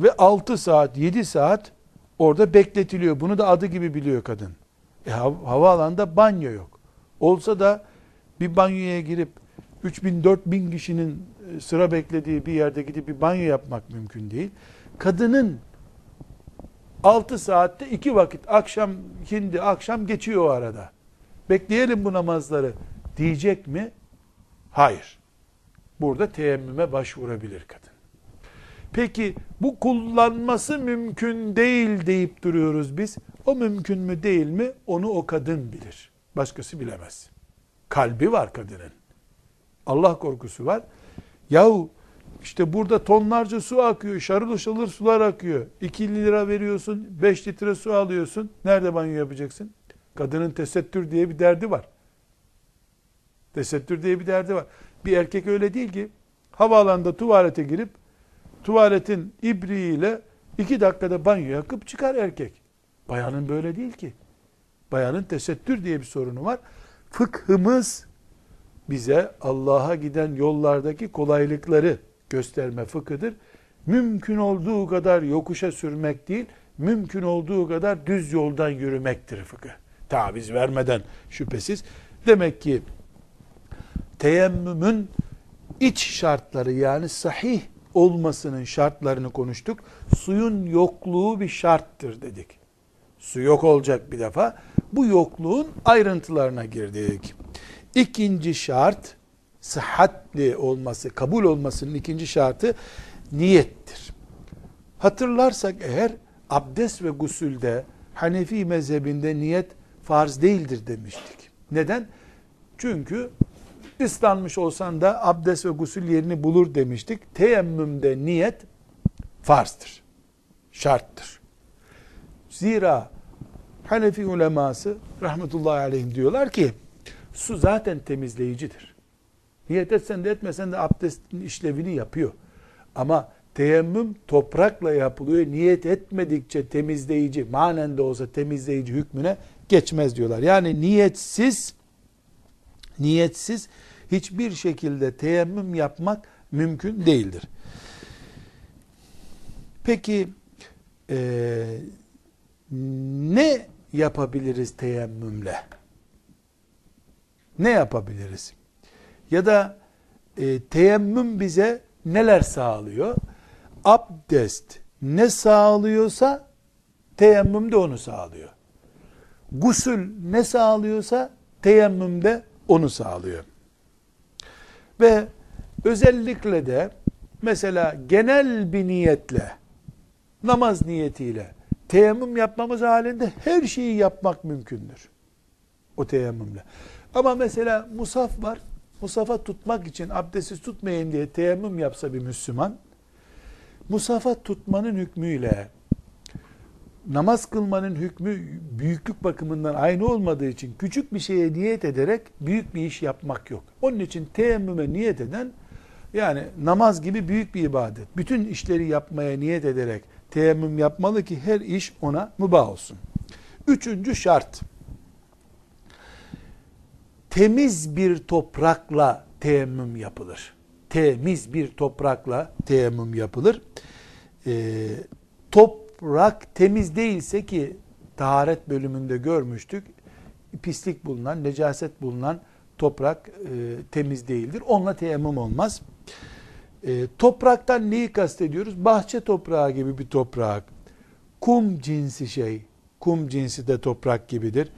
ve 6 saat, 7 saat orada bekletiliyor. Bunu da adı gibi biliyor kadın. E, hava alanında banyo yok. Olsa da bir banyoya girip 3000 4000 kişinin e, sıra beklediği bir yerde gidip bir banyo yapmak mümkün değil. Kadının 6 saatte iki vakit akşam hindi akşam geçiyor o arada. Bekleyelim bu namazları diyecek mi? Hayır. Burada teyemmüme başvurabilir kadın. Peki bu kullanması mümkün değil deyip duruyoruz biz. O mümkün mü değil mi? Onu o kadın bilir. Başkası bilemez. Kalbi var kadının. Allah korkusu var. Yahu işte burada tonlarca su akıyor, şarıl şarıl sular akıyor. 2 lira veriyorsun, 5 litre su alıyorsun. Nerede banyo yapacaksın? Kadının tesettür diye bir derdi var. Tesettür diye bir derdi var. Bir erkek öyle değil ki havaalanında tuvalete girip tuvaletin ibriğiyle iki dakikada banyo yakıp çıkar erkek. Bayanın böyle değil ki. Bayanın tesettür diye bir sorunu var. Fıkhımız bize Allah'a giden yollardaki kolaylıkları gösterme fıkıdır. Mümkün olduğu kadar yokuşa sürmek değil, mümkün olduğu kadar düz yoldan yürümektir fıkıh. Taviz vermeden şüphesiz. Demek ki teyemmümün iç şartları yani sahih olmasının şartlarını konuştuk. Suyun yokluğu bir şarttır dedik. Su yok olacak bir defa. Bu yokluğun ayrıntılarına girdik. İkinci şart sıhhatli olması, kabul olmasının ikinci şartı niyettir. Hatırlarsak eğer abdest ve gusülde Hanefi mezhebinde niyet farz değildir demiştik. Neden? Çünkü ıslanmış olsan da abdest ve gusül yerini bulur demiştik. Teyemmümde niyet farzdır. Şarttır. Zira Hanefi uleması rahmetullahi aleyhim diyorlar ki su zaten temizleyicidir. Niyet etsen de etmesen de abdestin işlevini yapıyor. Ama teyemmüm toprakla yapılıyor. Niyet etmedikçe temizleyici, manen de olsa temizleyici hükmüne geçmez diyorlar. Yani niyetsiz niyetsiz hiçbir şekilde teyemmüm yapmak mümkün değildir. Peki e, ne yapabiliriz teyemmümle? Ne yapabiliriz? Ya da e, teyemmüm bize neler sağlıyor? Abdest ne sağlıyorsa teyemmüm de onu sağlıyor. Gusül ne sağlıyorsa teyemmüm de onu sağlıyor. Ve özellikle de mesela genel bir niyetle, namaz niyetiyle teyemmüm yapmamız halinde her şeyi yapmak mümkündür. O teyemmümle. Ama mesela musaf var. Musafa tutmak için abdestsiz tutmayın diye teyemmüm yapsa bir Müslüman, musafa tutmanın hükmüyle namaz kılmanın hükmü büyüklük bakımından aynı olmadığı için küçük bir şeye niyet ederek büyük bir iş yapmak yok. Onun için teyemmüme niyet eden yani namaz gibi büyük bir ibadet. Bütün işleri yapmaya niyet ederek teyemmüm yapmalı ki her iş ona mübah olsun. Üçüncü şart. Temiz bir toprakla teyemmüm yapılır. Temiz bir toprakla teyemmüm yapılır. Ee, top toprak temiz değilse ki taharet bölümünde görmüştük. Pislik bulunan, necaset bulunan toprak e, temiz değildir. Onunla teyemmüm olmaz. E, topraktan neyi kastediyoruz? Bahçe toprağı gibi bir toprak. Kum cinsi şey. Kum cinsi de toprak gibidir.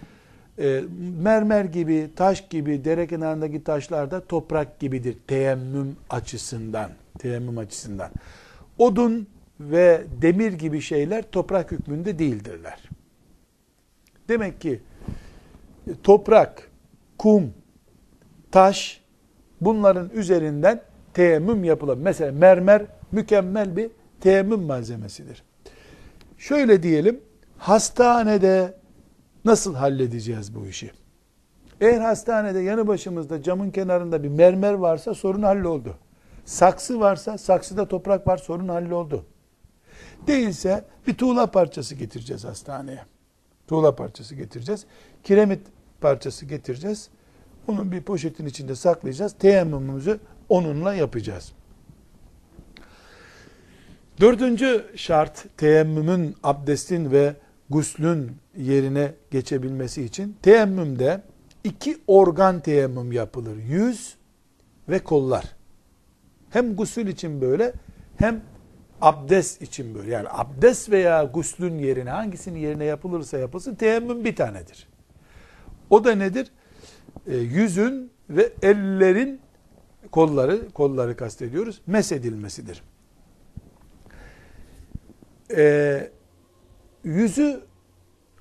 E, mermer gibi, taş gibi, dere kenarındaki taşlar da toprak gibidir. Teyemmüm açısından. Teyemmüm açısından. Odun ve demir gibi şeyler toprak hükmünde değildirler. Demek ki toprak, kum, taş bunların üzerinden teyemmüm yapılır. Mesela mermer mükemmel bir teyemmüm malzemesidir. Şöyle diyelim, hastanede nasıl halledeceğiz bu işi? Eğer hastanede yanı başımızda camın kenarında bir mermer varsa sorun halloldu. Saksı varsa saksıda toprak var sorun halloldu. Değilse bir tuğla parçası getireceğiz hastaneye. Tuğla parçası getireceğiz. Kiremit parçası getireceğiz. Onun bir poşetin içinde saklayacağız. Teyemmümümüzü onunla yapacağız. Dördüncü şart teyemmümün, abdestin ve guslün yerine geçebilmesi için teyemmümde iki organ teyemmüm yapılır. Yüz ve kollar. Hem gusül için böyle hem abdest için böyle. Yani abdest veya guslün yerine hangisinin yerine yapılırsa yapılsın teyemmüm bir tanedir. O da nedir? E, yüzün ve ellerin kolları, kolları kastediyoruz, mesedilmesidir. E, yüzü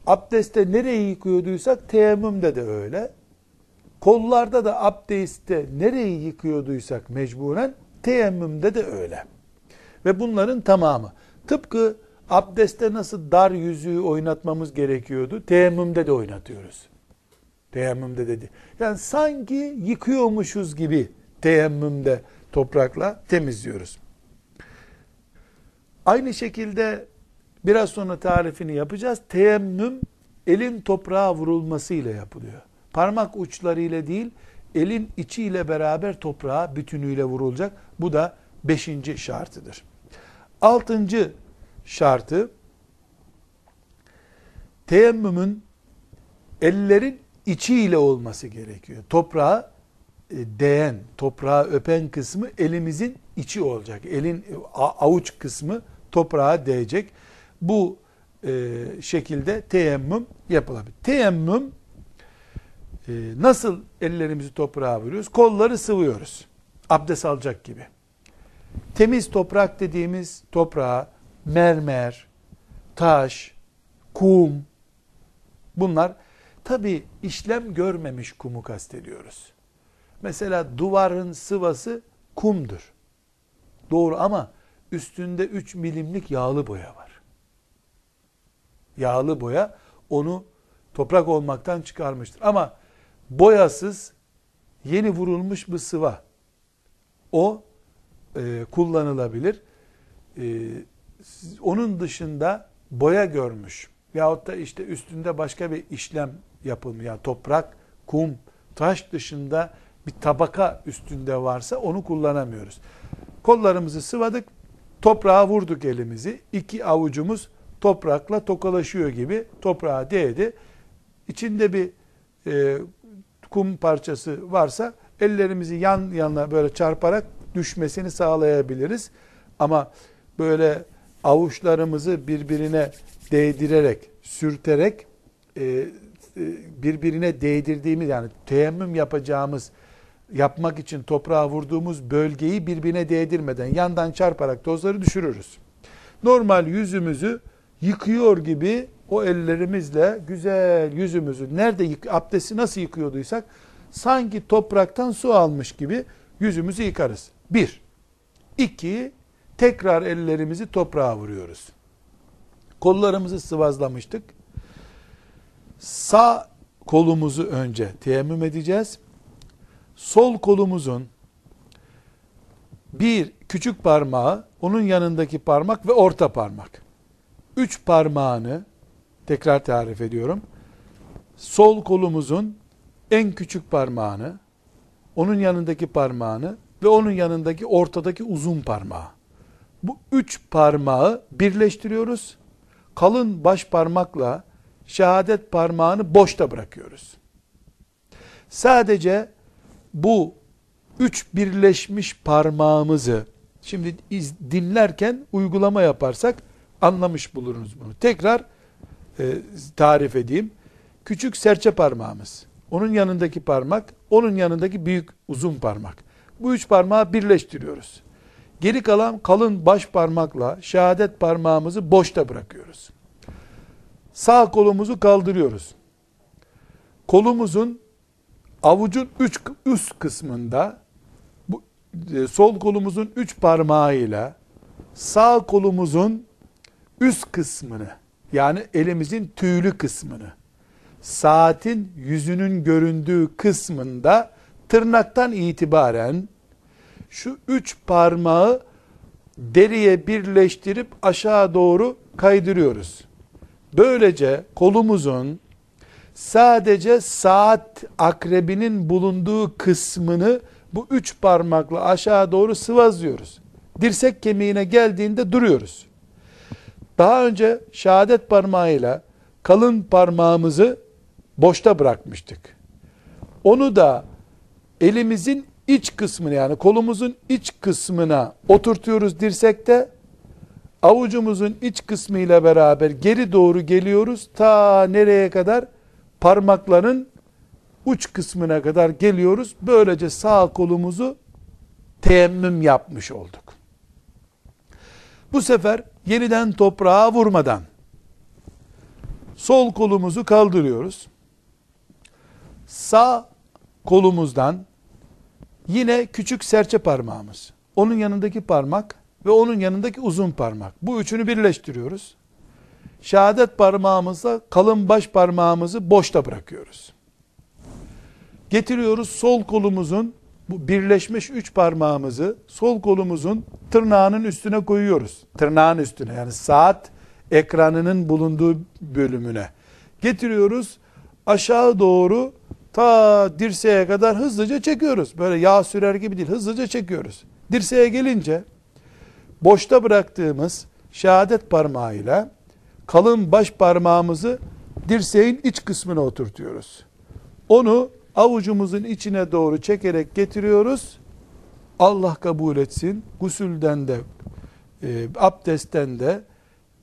abdestte nereyi yıkıyorduysak teyemmümde de öyle. Kollarda da abdestte nereyi yıkıyorduysak mecburen teyemmümde de öyle. Ve bunların tamamı. Tıpkı abdestte nasıl dar yüzüğü oynatmamız gerekiyordu, teyemmümde de oynatıyoruz. Teyemmümde dedi. Yani sanki yıkıyormuşuz gibi teyemmümde toprakla temizliyoruz. Aynı şekilde biraz sonra tarifini yapacağız. Teyemmüm elin toprağa vurulmasıyla yapılıyor. Parmak uçlarıyla değil, elin içiyle beraber toprağa bütünüyle vurulacak. Bu da beşinci şartıdır. Altıncı şartı teyemmümün ellerin içiyle olması gerekiyor. Toprağa değen, toprağı öpen kısmı elimizin içi olacak. Elin avuç kısmı toprağa değecek. Bu e, şekilde teyemmüm yapılabilir. Teyemmüm e, nasıl ellerimizi toprağa vuruyoruz? Kolları sıvıyoruz. Abdest alacak gibi. Temiz toprak dediğimiz toprağa mermer, taş, kum bunlar tabi işlem görmemiş kumu kastediyoruz. Mesela duvarın sıvası kumdur. Doğru ama üstünde 3 milimlik yağlı boya var. Yağlı boya onu toprak olmaktan çıkarmıştır. Ama boyasız yeni vurulmuş bir sıva o e, kullanılabilir. E, onun dışında boya görmüş yahut da işte üstünde başka bir işlem yapılmış. Yani toprak, kum, taş dışında bir tabaka üstünde varsa onu kullanamıyoruz. Kollarımızı sıvadık, toprağa vurduk elimizi. iki avucumuz toprakla tokalaşıyor gibi toprağa değdi. İçinde bir e, kum parçası varsa ellerimizi yan yana böyle çarparak düşmesini sağlayabiliriz. Ama böyle avuçlarımızı birbirine değdirerek, sürterek e, e, birbirine değdirdiğimiz yani teyemmüm yapacağımız yapmak için toprağa vurduğumuz bölgeyi birbirine değdirmeden yandan çarparak tozları düşürürüz. Normal yüzümüzü yıkıyor gibi o ellerimizle güzel yüzümüzü nerede abdesti nasıl yıkıyorduysak sanki topraktan su almış gibi yüzümüzü yıkarız. Bir. İki, tekrar ellerimizi toprağa vuruyoruz. Kollarımızı sıvazlamıştık. Sağ kolumuzu önce teyemmüm edeceğiz. Sol kolumuzun bir küçük parmağı, onun yanındaki parmak ve orta parmak. Üç parmağını, tekrar tarif ediyorum. Sol kolumuzun en küçük parmağını, onun yanındaki parmağını ve onun yanındaki ortadaki uzun parmağı. Bu üç parmağı birleştiriyoruz. Kalın baş parmakla şehadet parmağını boşta bırakıyoruz. Sadece bu üç birleşmiş parmağımızı şimdi iz, dinlerken uygulama yaparsak anlamış buluruz bunu. Tekrar e, tarif edeyim. Küçük serçe parmağımız, onun yanındaki parmak, onun yanındaki büyük uzun parmak. Bu üç parmağı birleştiriyoruz. Geri kalan kalın baş parmakla şehadet parmağımızı boşta bırakıyoruz. Sağ kolumuzu kaldırıyoruz. Kolumuzun avucun üç, üst kısmında bu, e, sol kolumuzun üç parmağıyla sağ kolumuzun üst kısmını yani elimizin tüylü kısmını saatin yüzünün göründüğü kısmında tırnaktan itibaren şu üç parmağı deriye birleştirip aşağı doğru kaydırıyoruz. Böylece kolumuzun sadece saat akrebinin bulunduğu kısmını bu üç parmakla aşağı doğru sıvazlıyoruz. Dirsek kemiğine geldiğinde duruyoruz. Daha önce şehadet parmağıyla kalın parmağımızı boşta bırakmıştık. Onu da elimizin iç kısmını yani kolumuzun iç kısmına oturtuyoruz dirsekte. Avucumuzun iç kısmı ile beraber geri doğru geliyoruz. Ta nereye kadar? Parmakların uç kısmına kadar geliyoruz. Böylece sağ kolumuzu teyemmüm yapmış olduk. Bu sefer yeniden toprağa vurmadan sol kolumuzu kaldırıyoruz. Sağ kolumuzdan Yine küçük serçe parmağımız. Onun yanındaki parmak ve onun yanındaki uzun parmak. Bu üçünü birleştiriyoruz. Şehadet parmağımızla kalın baş parmağımızı boşta bırakıyoruz. Getiriyoruz sol kolumuzun bu birleşmiş üç parmağımızı sol kolumuzun tırnağının üstüne koyuyoruz. Tırnağın üstüne yani saat ekranının bulunduğu bölümüne. Getiriyoruz aşağı doğru ta dirseğe kadar hızlıca çekiyoruz. Böyle yağ sürer gibi değil, hızlıca çekiyoruz. Dirseğe gelince boşta bıraktığımız şehadet parmağıyla kalın baş parmağımızı dirseğin iç kısmına oturtuyoruz. Onu avucumuzun içine doğru çekerek getiriyoruz. Allah kabul etsin. Gusülden de e, abdestten de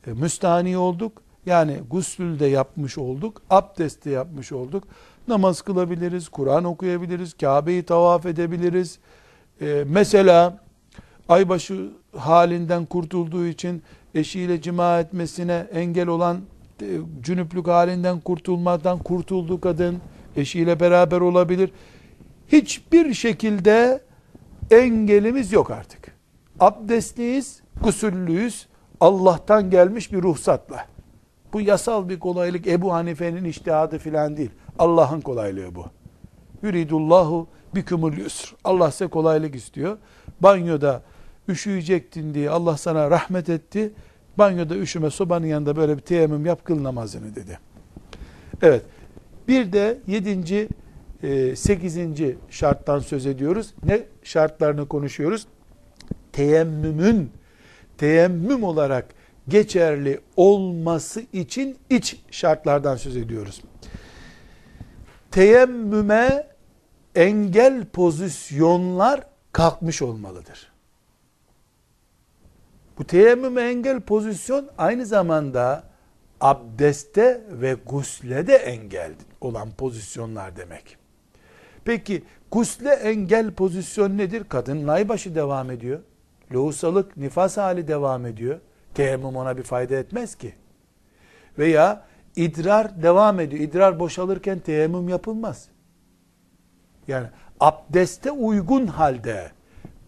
e, müstahni olduk. Yani gusül de yapmış olduk. Abdest de yapmış olduk. Namaz kılabiliriz, Kur'an okuyabiliriz, Kabe'yi tavaf edebiliriz. E, mesela aybaşı halinden kurtulduğu için eşiyle cima etmesine engel olan e, cünüplük halinden kurtulmadan kurtuldu kadın eşiyle beraber olabilir. Hiçbir şekilde engelimiz yok artık. Abdestliyiz, gusüllüyüz. Allah'tan gelmiş bir ruhsatla. Bu yasal bir kolaylık Ebu Hanife'nin iştihadı filan değil. Allah'ın kolaylığı bu. Yuridullahu bikumul yusr. Allah size kolaylık istiyor. Banyoda üşüyecektin diye Allah sana rahmet etti. Banyoda üşüme sobanın yanında böyle bir teyemmüm yap kıl namazını dedi. Evet. Bir de yedinci, e, sekizinci şarttan söz ediyoruz. Ne şartlarını konuşuyoruz? Teyemmümün teyemmüm olarak geçerli olması için iç şartlardan söz ediyoruz. Teyemmüme engel pozisyonlar kalkmış olmalıdır. Bu teyemmüme engel pozisyon aynı zamanda abdeste ve gusle de engel olan pozisyonlar demek. Peki gusle engel pozisyon nedir? Kadın laybaşı devam ediyor. Lohusalık, nifas hali devam ediyor. Teyemmüm ona bir fayda etmez ki. Veya idrar devam ediyor. İdrar boşalırken teyemmüm yapılmaz. Yani abdeste uygun halde,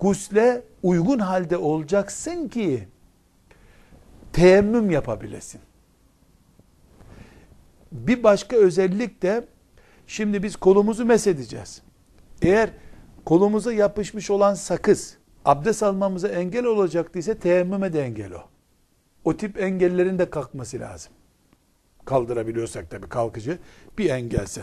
gusle uygun halde olacaksın ki teyemmüm yapabilesin. Bir başka özellik de şimdi biz kolumuzu mesedeceğiz. Eğer kolumuza yapışmış olan sakız abdest almamıza engel olacaktıysa teyemmüme de engel o. O tip engellerin de kalkması lazım. Kaldırabiliyorsak tabi kalkıcı bir engelse.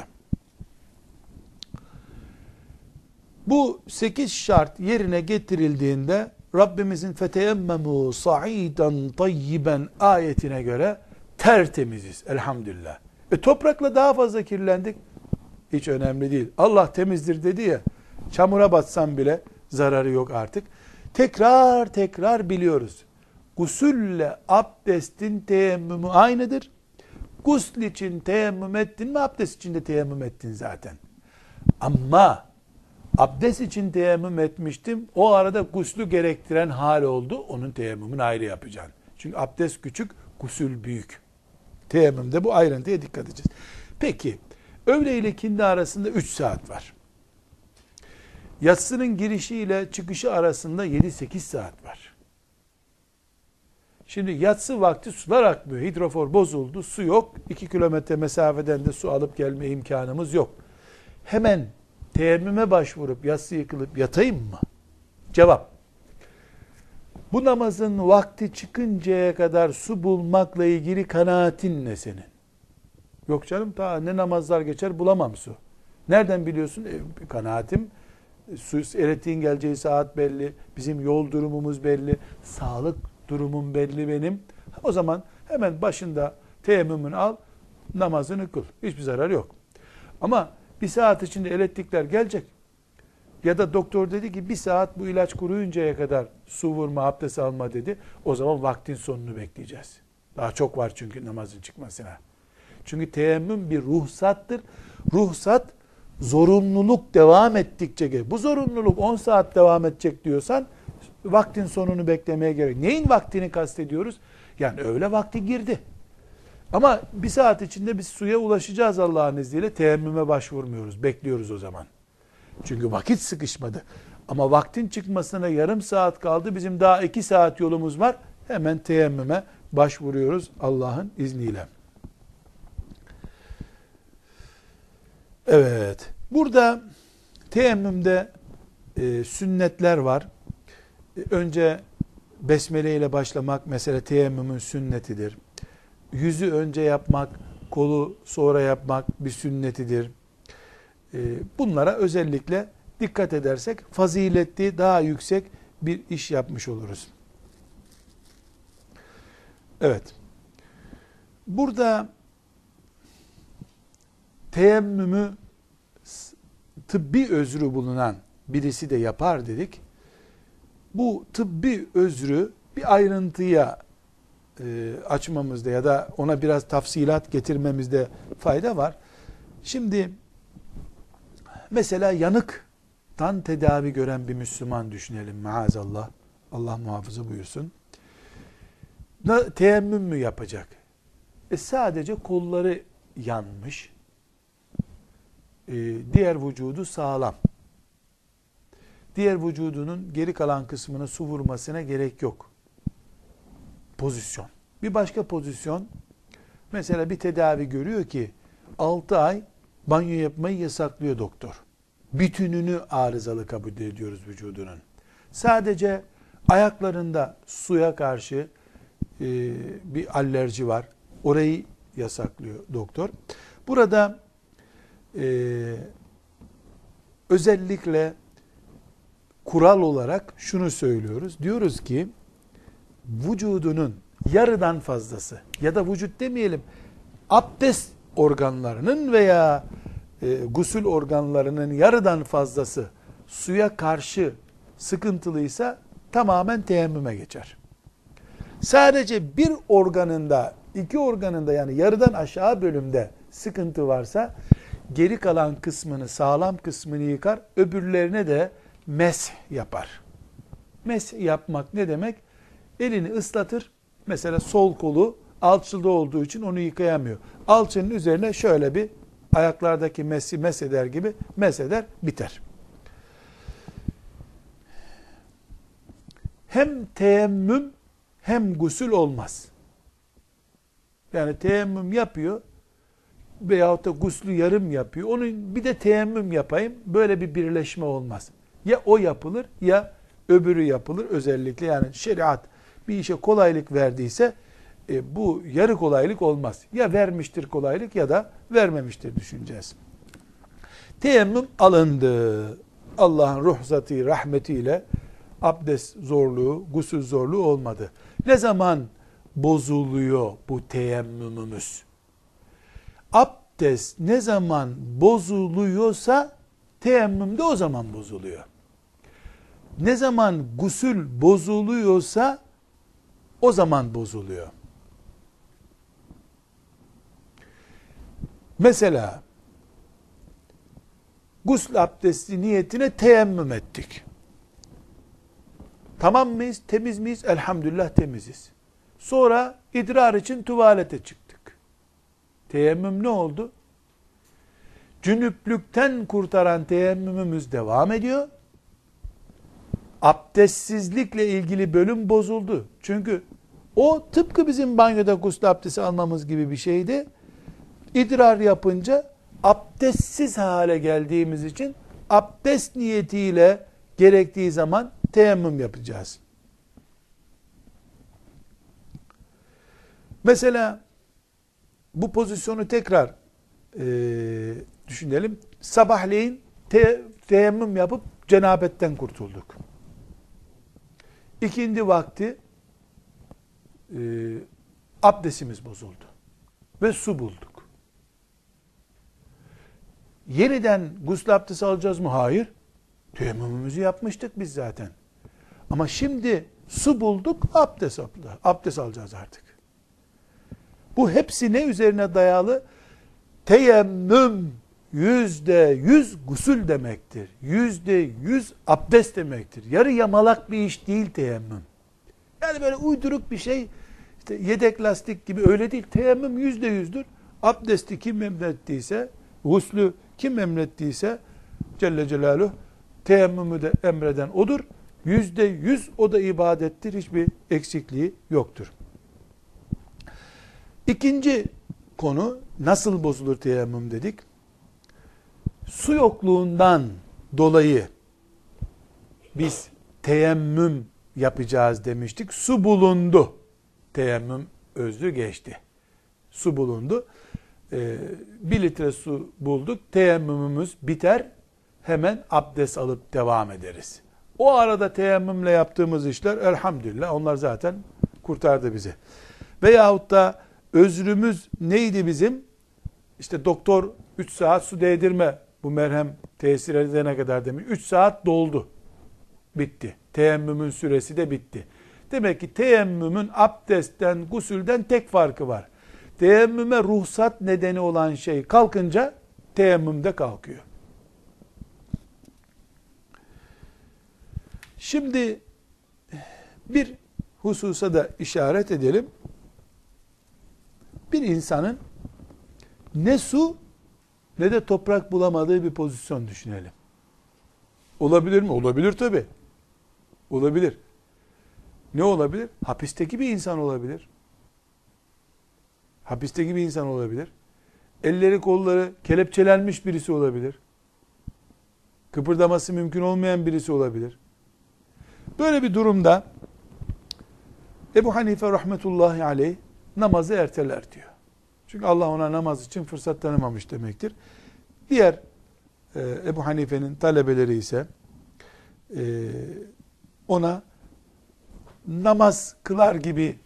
Bu sekiz şart yerine getirildiğinde Rabbimizin feteyemmemu sa'idan tayyiben ayetine göre tertemiziz elhamdülillah. E toprakla daha fazla kirlendik. Hiç önemli değil. Allah temizdir dedi ya. Çamura batsan bile zararı yok artık. Tekrar tekrar biliyoruz. Gusülle abdestin teyemmümü aynıdır. Gusl için teyemmüm ettin mi abdest için de teyemmüm ettin zaten. Ama abdest için teyemmüm etmiştim. O arada guslü gerektiren hal oldu. Onun teyemmümünü ayrı yapacaksın. Çünkü abdest küçük, gusül büyük. Teyemmümde bu ayrıntıya dikkat edeceğiz. Peki, öğle ile kindi arasında 3 saat var. Yatsının girişi ile çıkışı arasında 7-8 saat var. Şimdi yatsı vakti sular akmıyor. Hidrofor bozuldu. Su yok. 2 kilometre mesafeden de su alıp gelme imkanımız yok. Hemen teyemmüme başvurup yatsı yıkılıp yatayım mı? Cevap. Bu namazın vakti çıkıncaya kadar su bulmakla ilgili kanaatin ne senin? Yok canım ta ne namazlar geçer bulamam su. Nereden biliyorsun? E, kanaatim su elektriğin geleceği saat belli. Bizim yol durumumuz belli. Sağlık durumum belli benim. O zaman hemen başında teyemmümünü al, namazını kıl. Hiçbir zarar yok. Ama bir saat içinde elektrikler gelecek. Ya da doktor dedi ki bir saat bu ilaç kuruyuncaya kadar su vurma, abdest alma dedi. O zaman vaktin sonunu bekleyeceğiz. Daha çok var çünkü namazın çıkmasına. Çünkü teyemmüm bir ruhsattır. Ruhsat zorunluluk devam ettikçe. Bu zorunluluk 10 saat devam edecek diyorsan vaktin sonunu beklemeye gerek. Neyin vaktini kastediyoruz? Yani öğle vakti girdi. Ama bir saat içinde biz suya ulaşacağız Allah'ın izniyle. Teyemmüme başvurmuyoruz. Bekliyoruz o zaman. Çünkü vakit sıkışmadı. Ama vaktin çıkmasına yarım saat kaldı. Bizim daha iki saat yolumuz var. Hemen teyemmüme başvuruyoruz Allah'ın izniyle. Evet. Burada teyemmümde e, sünnetler var. E, önce besmele ile başlamak mesela teyemmümün sünnetidir. Yüzü önce yapmak, kolu sonra yapmak bir sünnetidir. E, bunlara özellikle dikkat edersek faziletli, daha yüksek bir iş yapmış oluruz. Evet. Burada teyemmümü tıbbi özrü bulunan birisi de yapar dedik. bu tıbbi özrü bir ayrıntıya e, açmamızda ya da ona biraz tafsilat getirmemizde fayda var. Şimdi mesela yanıktan tedavi gören bir Müslüman düşünelim maazallah. Allah muhafaza buyursun. Teyemmüm mü yapacak? E sadece kolları yanmış. E, diğer vücudu sağlam. Diğer vücudunun geri kalan kısmına su vurmasına gerek yok. Pozisyon. Bir başka pozisyon, mesela bir tedavi görüyor ki 6 ay banyo yapmayı yasaklıyor doktor. Bütününü arızalı kabul ediyoruz vücudunun. Sadece ayaklarında suya karşı e, bir alerji var. Orayı yasaklıyor doktor. Burada e, özellikle kural olarak şunu söylüyoruz. Diyoruz ki vücudunun yarıdan fazlası ya da vücut demeyelim abdest organlarının veya e, gusül organlarının yarıdan fazlası suya karşı sıkıntılıysa tamamen teyemmüme geçer. Sadece bir organında, iki organında yani yarıdan aşağı bölümde sıkıntı varsa geri kalan kısmını, sağlam kısmını yıkar, öbürlerine de mes yapar. Mes yapmak ne demek? Elini ıslatır. Mesela sol kolu alçıda olduğu için onu yıkayamıyor. Alçının üzerine şöyle bir ayaklardaki mesi mes eder gibi mes eder, biter. Hem teyemmüm hem gusül olmaz. Yani teyemmüm yapıyor veyahut da guslü yarım yapıyor. Onun bir de teyemmüm yapayım. Böyle bir birleşme olmaz. Ya o yapılır ya öbürü yapılır. Özellikle yani şeriat bir işe kolaylık verdiyse e, bu yarı kolaylık olmaz. Ya vermiştir kolaylık ya da vermemiştir düşüneceğiz. Teyemmüm alındı. Allah'ın ruhsatı, rahmetiyle abdest zorluğu, gusül zorluğu olmadı. Ne zaman bozuluyor bu teyemmümümüz? Abdest ne zaman bozuluyorsa teyemmüm de o zaman bozuluyor. Ne zaman gusül bozuluyorsa o zaman bozuluyor. Mesela gusül abdesti niyetine teyemmüm ettik. Tamam mıyız? Temiz miyiz? Elhamdülillah temiziz. Sonra idrar için tuvalete çıktık. Teyemmüm ne oldu? Cünüplükten kurtaran teyemmümümüz devam ediyor. Abdestsizlikle ilgili bölüm bozuldu. Çünkü o tıpkı bizim banyoda gusül abdesti almamız gibi bir şeydi. İdrar yapınca abdestsiz hale geldiğimiz için abdest niyetiyle gerektiği zaman teyemmüm yapacağız. Mesela bu pozisyonu tekrar e, düşünelim. Sabahleyin te, teyemmüm yapıp cenabetten kurtulduk. İkindi vakti e, abdestimiz bozuldu. Ve su bulduk. Yeniden gusül abdesti alacağız mı? Hayır. Teyemmümümüzü yapmıştık biz zaten. Ama şimdi su bulduk, abdest, abdest alacağız artık. Bu hepsi ne üzerine dayalı? Teyemmüm yüzde yüz gusül demektir. Yüzde yüz abdest demektir. Yarı yamalak bir iş değil teyemmüm. Yani böyle uyduruk bir şey, işte yedek lastik gibi öyle değil. Teyemmüm yüzde yüzdür. Abdesti kim emrettiyse, guslü kim emrettiyse Celle Celaluhu teyemmümü de emreden odur. Yüzde yüz o da ibadettir. Hiçbir eksikliği yoktur. İkinci konu nasıl bozulur teyemmüm dedik. Su yokluğundan dolayı biz teyemmüm yapacağız demiştik. Su bulundu. Teyemmüm özlü geçti. Su bulundu. Ee, bir litre su bulduk. Teyemmümümüz biter. Hemen abdest alıp devam ederiz. O arada teyemmümle yaptığımız işler elhamdülillah onlar zaten kurtardı bizi. Veyahut da özrümüz neydi bizim? İşte doktor 3 saat su değdirme bu merhem tesir edene kadar demiş. 3 saat doldu. Bitti. Teyemmümün süresi de bitti. Demek ki teyemmümün abdestten, gusülden tek farkı var. Teyemmüme ruhsat nedeni olan şey kalkınca teyemmüm de kalkıyor. Şimdi bir hususa da işaret edelim. Bir insanın ne su ne de toprak bulamadığı bir pozisyon düşünelim. Olabilir mi? Olabilir tabi. Olabilir. Ne olabilir? Hapisteki bir insan olabilir. Hapisteki bir insan olabilir. Elleri kolları kelepçelenmiş birisi olabilir. Kıpırdaması mümkün olmayan birisi olabilir. Böyle bir durumda Ebu Hanife rahmetullahi aleyh namazı erteler diyor. Çünkü Allah ona namaz için fırsat tanımamış demektir. Diğer e, Ebu Hanife'nin talebeleri ise e, ona namaz kılar gibi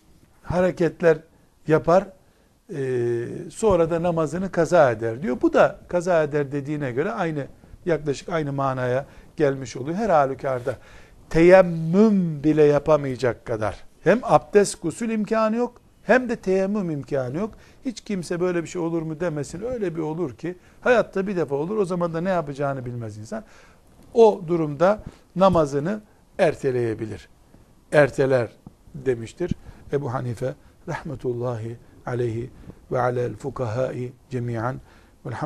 hareketler yapar e, sonra da namazını kaza eder diyor. Bu da kaza eder dediğine göre aynı yaklaşık aynı manaya gelmiş oluyor. Her halükarda teyemmüm bile yapamayacak kadar hem abdest gusül imkanı yok hem de teyemmüm imkanı yok. Hiç kimse böyle bir şey olur mu demesin. Öyle bir olur ki hayatta bir defa olur. O zaman da ne yapacağını bilmez insan. O durumda namazını erteleyebilir. Erteler demiştir Ebu Hanife rahmetullahi aleyhi ve alel fukahai cemiyan velhamdülillah.